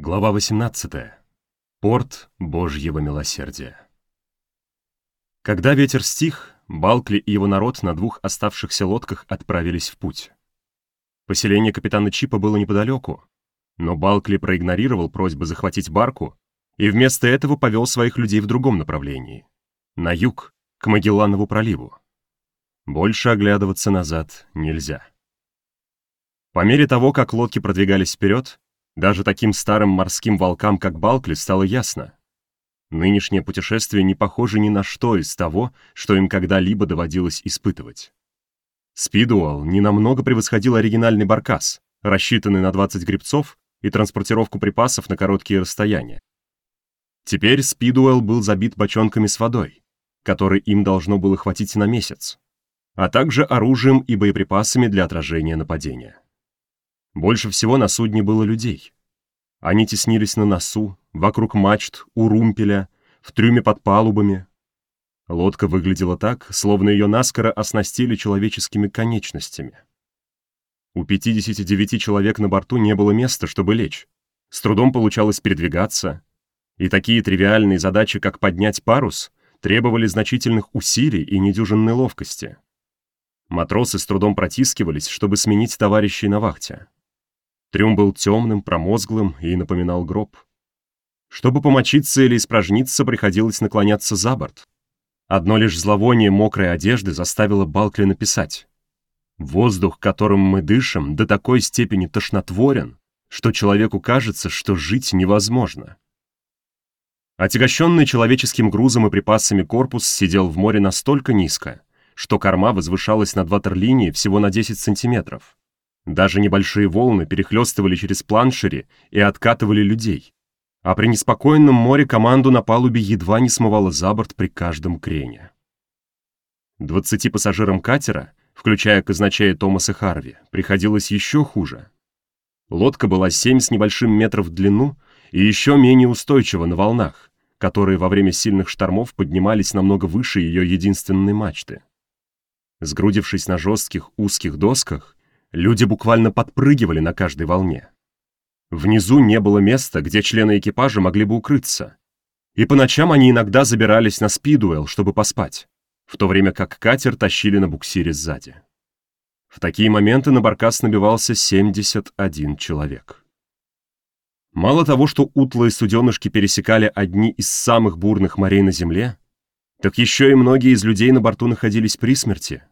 Глава 18. Порт Божьего милосердия. Когда ветер стих, Балкли и его народ на двух оставшихся лодках отправились в путь. Поселение капитана Чипа было неподалеку, но Балкли проигнорировал просьбы захватить барку и вместо этого повел своих людей в другом направлении — на юг, к Магелланову проливу. Больше оглядываться назад нельзя. По мере того, как лодки продвигались вперед, даже таким старым морским волкам, как Балкли, стало ясно. Нынешнее путешествие не похоже ни на что из того, что им когда-либо доводилось испытывать. Спидуал ненамного превосходил оригинальный баркас, рассчитанный на 20 гребцов и транспортировку припасов на короткие расстояния. Теперь Спидуэлл был забит бочонками с водой, которой им должно было хватить на месяц, а также оружием и боеприпасами для отражения нападения. Больше всего на судне было людей. Они теснились на носу, вокруг мачт, у румпеля, в трюме под палубами. Лодка выглядела так, словно ее наскоро оснастили человеческими конечностями. У 59 человек на борту не было места, чтобы лечь. С трудом получалось передвигаться. И такие тривиальные задачи, как поднять парус, требовали значительных усилий и недюжинной ловкости. Матросы с трудом протискивались, чтобы сменить товарищей на вахте. Трюм был темным, промозглым и напоминал гроб. Чтобы помочиться или испражниться, приходилось наклоняться за борт. Одно лишь зловоние мокрой одежды заставило Балкли написать. «Воздух, которым мы дышим, до такой степени тошнотворен, что человеку кажется, что жить невозможно». Отягощенный человеческим грузом и припасами корпус сидел в море настолько низко, что корма возвышалась над ватерлинией всего на 10 сантиметров. Даже небольшие волны перехлестывали через планшери и откатывали людей. А при неспокойном море команду на палубе едва не смывало за борт при каждом крене. Двадцати пассажирам катера, включая казначея Томаса Харви, приходилось еще хуже. Лодка была 7 с небольшим метров в длину и еще менее устойчива на волнах, которые во время сильных штормов поднимались намного выше ее единственной мачты. Сгрудившись на жестких узких досках, Люди буквально подпрыгивали на каждой волне. Внизу не было места, где члены экипажа могли бы укрыться. И по ночам они иногда забирались на спидуэлл, чтобы поспать, в то время как катер тащили на буксире сзади. В такие моменты на баркас набивался 71 человек. Мало того, что утлые суденышки пересекали одни из самых бурных морей на Земле, так еще и многие из людей на борту находились при смерти,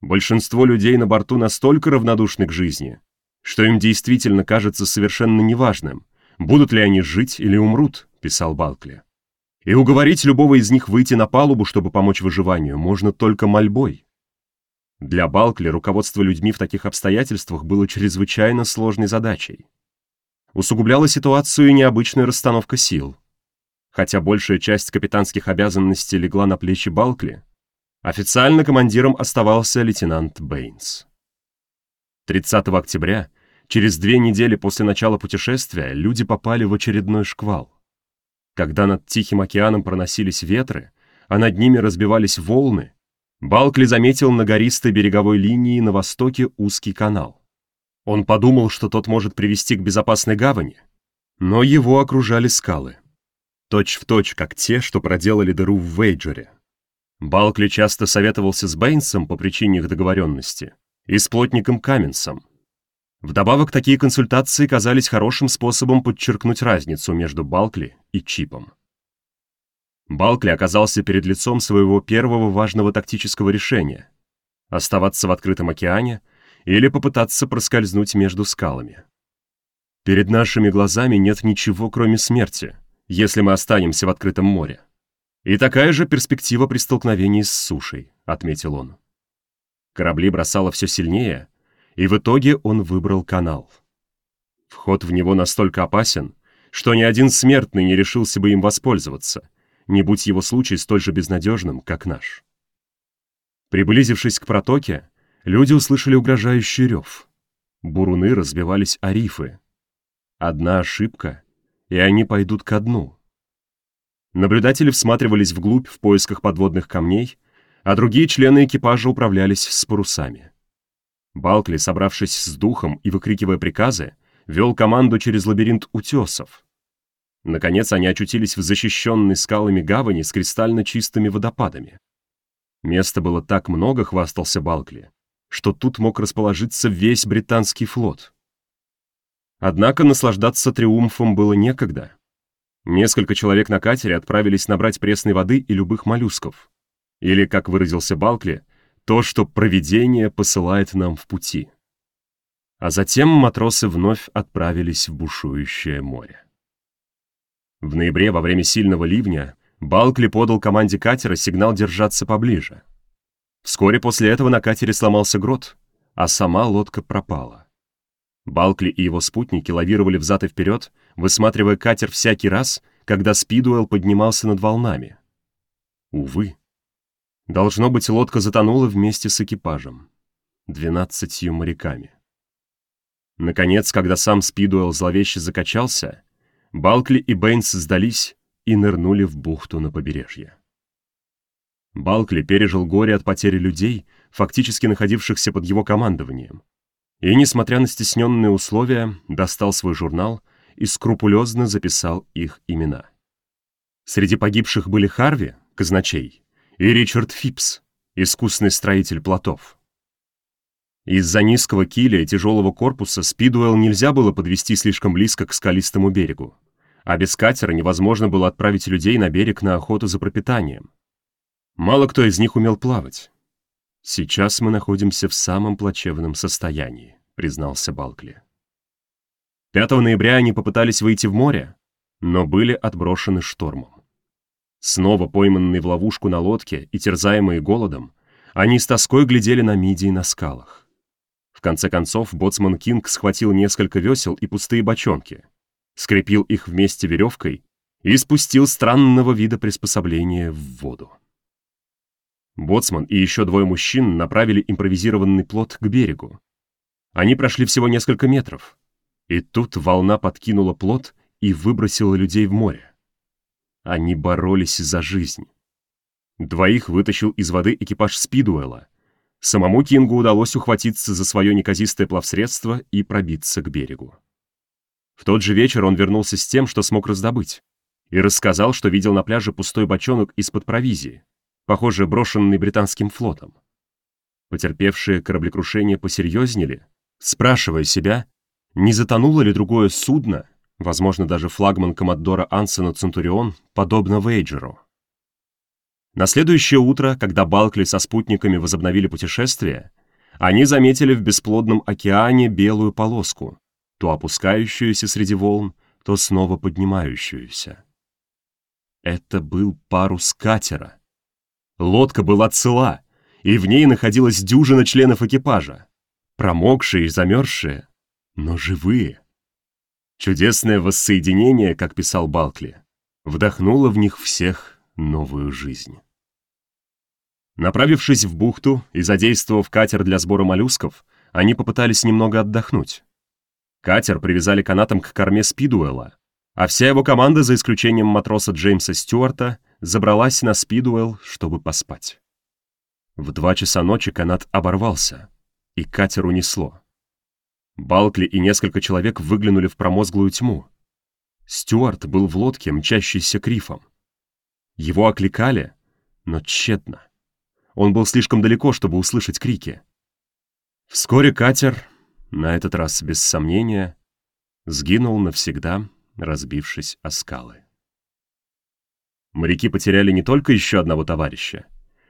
Большинство людей на борту настолько равнодушны к жизни, что им действительно кажется совершенно неважным, будут ли они жить или умрут, писал Балкли. И уговорить любого из них выйти на палубу, чтобы помочь выживанию, можно только мольбой. Для Балкли руководство людьми в таких обстоятельствах было чрезвычайно сложной задачей. Усугубляла ситуацию необычная расстановка сил. Хотя большая часть капитанских обязанностей легла на плечи Балкли, Официально командиром оставался лейтенант Бэйнс. 30 октября, через две недели после начала путешествия, люди попали в очередной шквал. Когда над Тихим океаном проносились ветры, а над ними разбивались волны, Балкли заметил на гористой береговой линии на востоке узкий канал. Он подумал, что тот может привести к безопасной гавани, но его окружали скалы. Точь в точь, как те, что проделали дыру в Вейджере. Балкли часто советовался с Бэйнсом по причине их договоренности и с плотником Каменсом. Вдобавок, такие консультации казались хорошим способом подчеркнуть разницу между Балкли и Чипом. Балкли оказался перед лицом своего первого важного тактического решения — оставаться в открытом океане или попытаться проскользнуть между скалами. Перед нашими глазами нет ничего, кроме смерти, если мы останемся в открытом море. «И такая же перспектива при столкновении с сушей», — отметил он. Корабли бросало все сильнее, и в итоге он выбрал канал. Вход в него настолько опасен, что ни один смертный не решился бы им воспользоваться, не будь его случай столь же безнадежным, как наш. Приблизившись к протоке, люди услышали угрожающий рев. Буруны разбивались о рифы. Одна ошибка, и они пойдут ко дну. Наблюдатели всматривались вглубь в поисках подводных камней, а другие члены экипажа управлялись с парусами. Балкли, собравшись с духом и выкрикивая приказы, вел команду через лабиринт утесов. Наконец они очутились в защищенной скалами гавани с кристально чистыми водопадами. Места было так много, хвастался Балкли, что тут мог расположиться весь британский флот. Однако наслаждаться триумфом было некогда. Несколько человек на катере отправились набрать пресной воды и любых моллюсков. Или, как выразился Балкли, то, что провидение посылает нам в пути. А затем матросы вновь отправились в бушующее море. В ноябре, во время сильного ливня, Балкли подал команде катера сигнал держаться поближе. Вскоре после этого на катере сломался грот, а сама лодка пропала. Балкли и его спутники лавировали взад и вперед, высматривая катер всякий раз, когда Спидуэлл поднимался над волнами. Увы. Должно быть, лодка затонула вместе с экипажем. Двенадцатью моряками. Наконец, когда сам Спидуэлл зловеще закачался, Балкли и Бэйнс сдались и нырнули в бухту на побережье. Балкли пережил горе от потери людей, фактически находившихся под его командованием, и, несмотря на стесненные условия, достал свой журнал и скрупулезно записал их имена. Среди погибших были Харви, казначей, и Ричард Фипс, искусный строитель плотов. Из-за низкого киля и тяжелого корпуса Спидуэлл нельзя было подвести слишком близко к скалистому берегу, а без катера невозможно было отправить людей на берег на охоту за пропитанием. Мало кто из них умел плавать. «Сейчас мы находимся в самом плачевном состоянии», — признался Балкли. 5 ноября они попытались выйти в море, но были отброшены штормом. Снова пойманные в ловушку на лодке и терзаемые голодом, они с тоской глядели на мидии на скалах. В конце концов, боцман Кинг схватил несколько весел и пустые бочонки, скрепил их вместе веревкой и спустил странного вида приспособление в воду. Боцман и еще двое мужчин направили импровизированный плот к берегу. Они прошли всего несколько метров. И тут волна подкинула плот и выбросила людей в море. Они боролись за жизнь. Двоих вытащил из воды экипаж Спидуэлла. Самому Кингу удалось ухватиться за свое неказистое плавсредство и пробиться к берегу. В тот же вечер он вернулся с тем, что смог раздобыть, и рассказал, что видел на пляже пустой бочонок из-под провизии похоже, брошенный британским флотом. Потерпевшие кораблекрушение посерьезнели, спрашивая себя, не затонуло ли другое судно, возможно, даже флагман Коммодора Ансена Центурион, подобно Вейджеру. На следующее утро, когда Балкли со спутниками возобновили путешествие, они заметили в бесплодном океане белую полоску, то опускающуюся среди волн, то снова поднимающуюся. Это был парус катера. Лодка была цела, и в ней находилась дюжина членов экипажа. Промокшие и замерзшие, но живые. Чудесное воссоединение, как писал Балкли, вдохнуло в них всех новую жизнь. Направившись в бухту и задействовав катер для сбора моллюсков, они попытались немного отдохнуть. Катер привязали канатом к корме Спидуэлла, а вся его команда, за исключением матроса Джеймса Стюарта, забралась на Спидуэлл, чтобы поспать. В два часа ночи канат оборвался, и катер унесло. Балкли и несколько человек выглянули в промозглую тьму. Стюарт был в лодке, мчащейся к рифам. Его окликали, но тщетно. Он был слишком далеко, чтобы услышать крики. Вскоре катер, на этот раз без сомнения, сгинул навсегда, разбившись о скалы. Моряки потеряли не только еще одного товарища,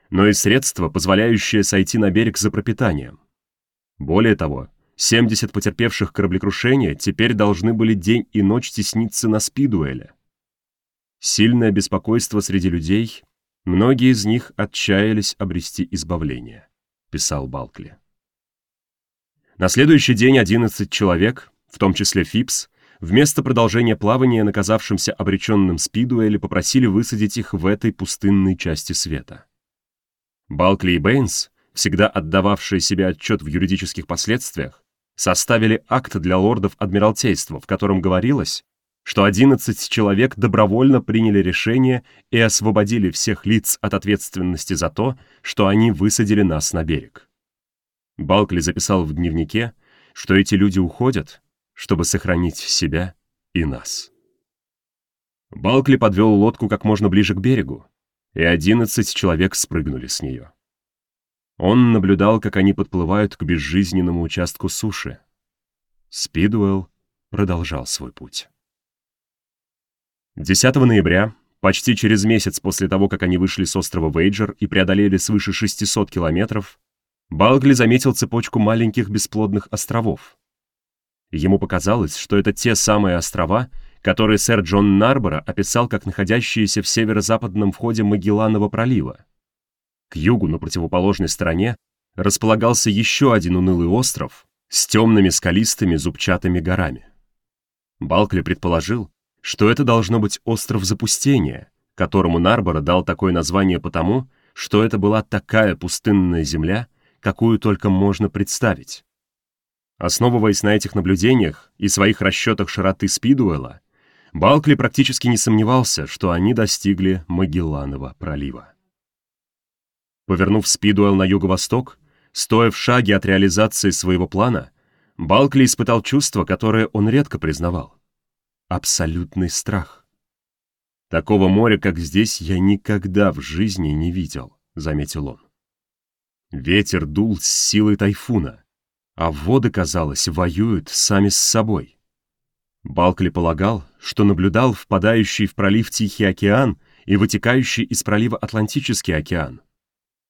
но и средства, позволяющие сойти на берег за пропитанием. Более того, 70 потерпевших кораблекрушения теперь должны были день и ночь тесниться на Спидуэле. Сильное беспокойство среди людей, многие из них отчаялись обрести избавление, писал Балкли. На следующий день 11 человек, в том числе Фипс, Вместо продолжения плавания наказавшимся обреченным Спидуэли попросили высадить их в этой пустынной части света. Балкли и Бэйнс, всегда отдававшие себе отчет в юридических последствиях, составили акт для лордов Адмиралтейства, в котором говорилось, что 11 человек добровольно приняли решение и освободили всех лиц от ответственности за то, что они высадили нас на берег. Балкли записал в дневнике, что эти люди уходят, чтобы сохранить себя и нас. Балкли подвел лодку как можно ближе к берегу, и одиннадцать человек спрыгнули с нее. Он наблюдал, как они подплывают к безжизненному участку суши. Спидуэлл продолжал свой путь. 10 ноября, почти через месяц после того, как они вышли с острова Вейджер и преодолели свыше 600 километров, Балгли заметил цепочку маленьких бесплодных островов. Ему показалось, что это те самые острова, которые сэр Джон Нарбора описал как находящиеся в северо-западном входе Магелланова пролива. К югу, на противоположной стороне, располагался еще один унылый остров с темными скалистыми зубчатыми горами. Балкли предположил, что это должно быть остров запустения, которому Нарбора дал такое название потому, что это была такая пустынная земля, какую только можно представить. Основываясь на этих наблюдениях и своих расчетах широты Спидуэлла, Балкли практически не сомневался, что они достигли Магелланова пролива. Повернув Спидуэлл на юго-восток, стоя в шаге от реализации своего плана, Балкли испытал чувство, которое он редко признавал абсолютный страх. «Такого моря, как здесь, я никогда в жизни не видел», — заметил он. Ветер дул с силой тайфуна, а воды, казалось, воюют сами с собой. Балкли полагал, что наблюдал впадающий в пролив Тихий океан и вытекающий из пролива Атлантический океан,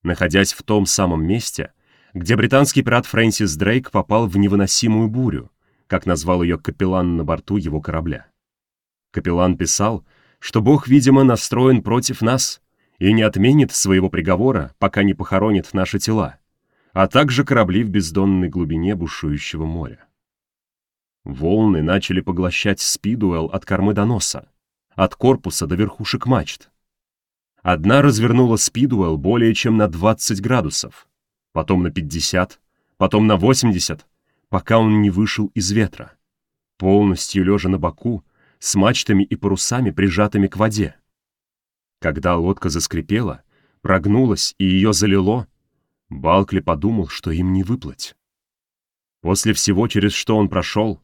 находясь в том самом месте, где британский пират Фрэнсис Дрейк попал в невыносимую бурю, как назвал ее капеллан на борту его корабля. Капеллан писал, что Бог, видимо, настроен против нас и не отменит своего приговора, пока не похоронит наши тела, а также корабли в бездонной глубине бушующего моря. Волны начали поглощать Спидуэлл от кормы до носа, от корпуса до верхушек мачт. Одна развернула Спидуэлл более чем на 20 градусов, потом на 50, потом на 80, пока он не вышел из ветра, полностью лежа на боку, с мачтами и парусами, прижатыми к воде. Когда лодка заскрипела, прогнулась и ее залило, Балкли подумал, что им не выплыть. После всего, через что он прошел,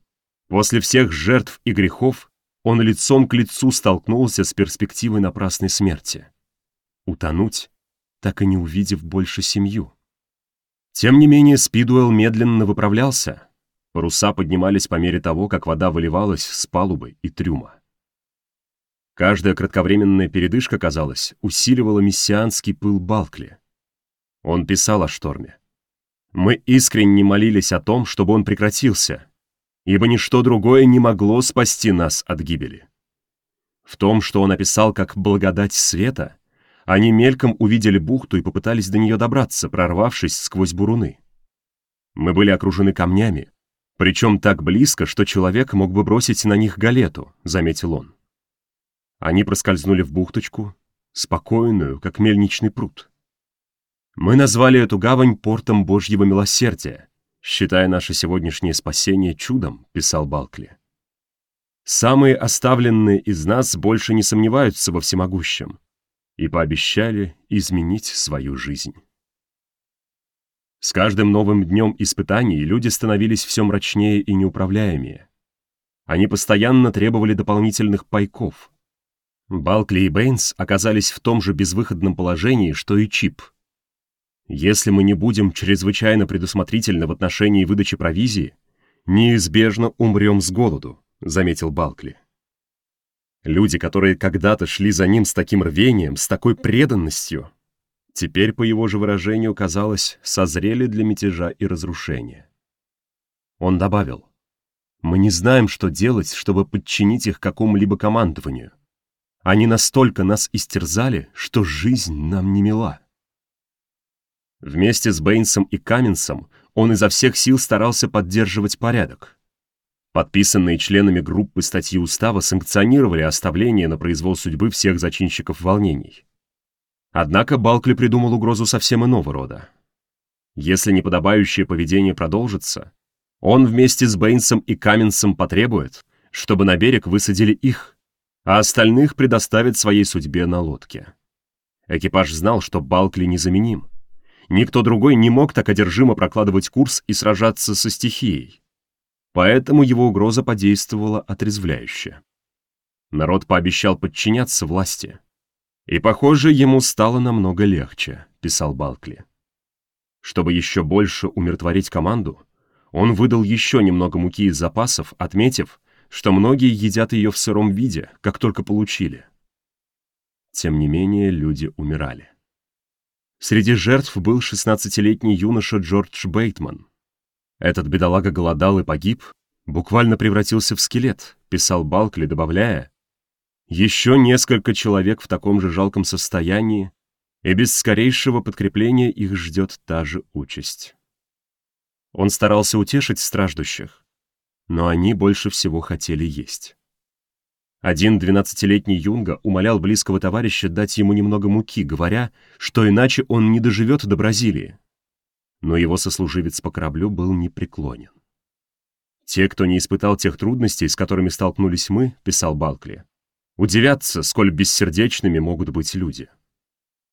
после всех жертв и грехов, он лицом к лицу столкнулся с перспективой напрасной смерти. Утонуть, так и не увидев больше семью. Тем не менее, Спидуэлл медленно выправлялся, Паруса поднимались по мере того, как вода выливалась с палубы и трюма. Каждая кратковременная передышка, казалось, усиливала мессианский пыл Балкли. Он писал о шторме. «Мы искренне молились о том, чтобы он прекратился, ибо ничто другое не могло спасти нас от гибели». В том, что он описал как «благодать света», они мельком увидели бухту и попытались до нее добраться, прорвавшись сквозь буруны. Мы были окружены камнями, причем так близко, что человек мог бы бросить на них галету, заметил он. Они проскользнули в бухточку, спокойную, как мельничный пруд. Мы назвали эту гавань портом Божьего милосердия, считая наше сегодняшнее спасение чудом, писал Балкли. Самые оставленные из нас больше не сомневаются во всемогущем и пообещали изменить свою жизнь. С каждым новым днем испытаний люди становились все мрачнее и неуправляемее. Они постоянно требовали дополнительных пайков. Балкли и Бэйнс оказались в том же безвыходном положении, что и Чип. Если мы не будем чрезвычайно предусмотрительны в отношении выдачи провизии, неизбежно умрем с голоду, заметил Балкли. Люди, которые когда-то шли за ним с таким рвением, с такой преданностью, теперь, по его же выражению, казалось, созрели для мятежа и разрушения. Он добавил, «Мы не знаем, что делать, чтобы подчинить их какому-либо командованию. Они настолько нас истерзали, что жизнь нам не мила». Вместе с Бэйнсом и Каменсом он изо всех сил старался поддерживать порядок. Подписанные членами группы статьи устава санкционировали оставление на произвол судьбы всех зачинщиков волнений. Однако Балкли придумал угрозу совсем иного рода. Если неподобающее поведение продолжится, он вместе с Бэйнсом и Каменсом потребует, чтобы на берег высадили их, а остальных предоставит своей судьбе на лодке. Экипаж знал, что Балкли незаменим. Никто другой не мог так одержимо прокладывать курс и сражаться со стихией. Поэтому его угроза подействовала отрезвляюще. Народ пообещал подчиняться власти. И, похоже, ему стало намного легче, писал Балкли. Чтобы еще больше умиротворить команду, он выдал еще немного муки из запасов, отметив, что многие едят ее в сыром виде, как только получили. Тем не менее, люди умирали. Среди жертв был 16-летний юноша Джордж Бейтман. Этот бедолага голодал и погиб, буквально превратился в скелет, писал Балкли, добавляя, «Еще несколько человек в таком же жалком состоянии, и без скорейшего подкрепления их ждет та же участь». Он старался утешить страждущих, но они больше всего хотели есть. Один двенадцатилетний юнга умолял близкого товарища дать ему немного муки, говоря, что иначе он не доживет до Бразилии. Но его сослуживец по кораблю был непреклонен. «Те, кто не испытал тех трудностей, с которыми столкнулись мы, — писал Балкли, — удивятся, сколь бессердечными могут быть люди.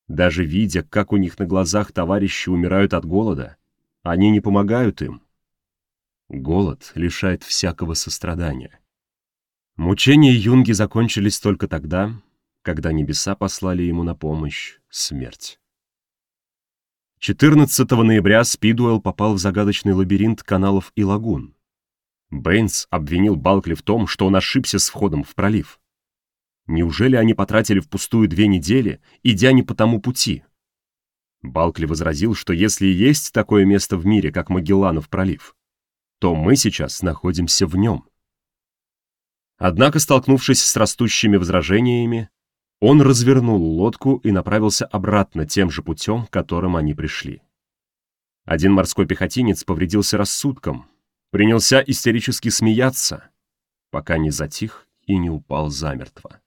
Даже видя, как у них на глазах товарищи умирают от голода, они не помогают им. Голод лишает всякого сострадания. Мучения Юнги закончились только тогда, когда небеса послали ему на помощь смерть. 14 ноября Спидуэлл попал в загадочный лабиринт каналов и лагун. Бэйнс обвинил Балкли в том, что он ошибся с входом в пролив. Неужели они потратили впустую две недели, идя не по тому пути? Балкли возразил, что если есть такое место в мире, как Магелланов пролив, то мы сейчас находимся в нем. Однако, столкнувшись с растущими возражениями, он развернул лодку и направился обратно тем же путем, которым они пришли. Один морской пехотинец повредился рассудком, принялся истерически смеяться, пока не затих и не упал замертво.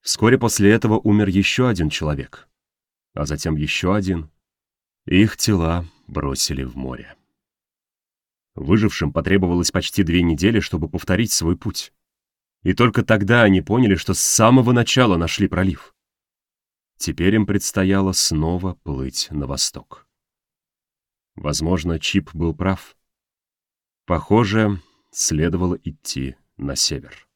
Вскоре после этого умер еще один человек, а затем еще один. Их тела бросили в море. Выжившим потребовалось почти две недели, чтобы повторить свой путь. И только тогда они поняли, что с самого начала нашли пролив. Теперь им предстояло снова плыть на восток. Возможно, Чип был прав. Похоже, следовало идти на север.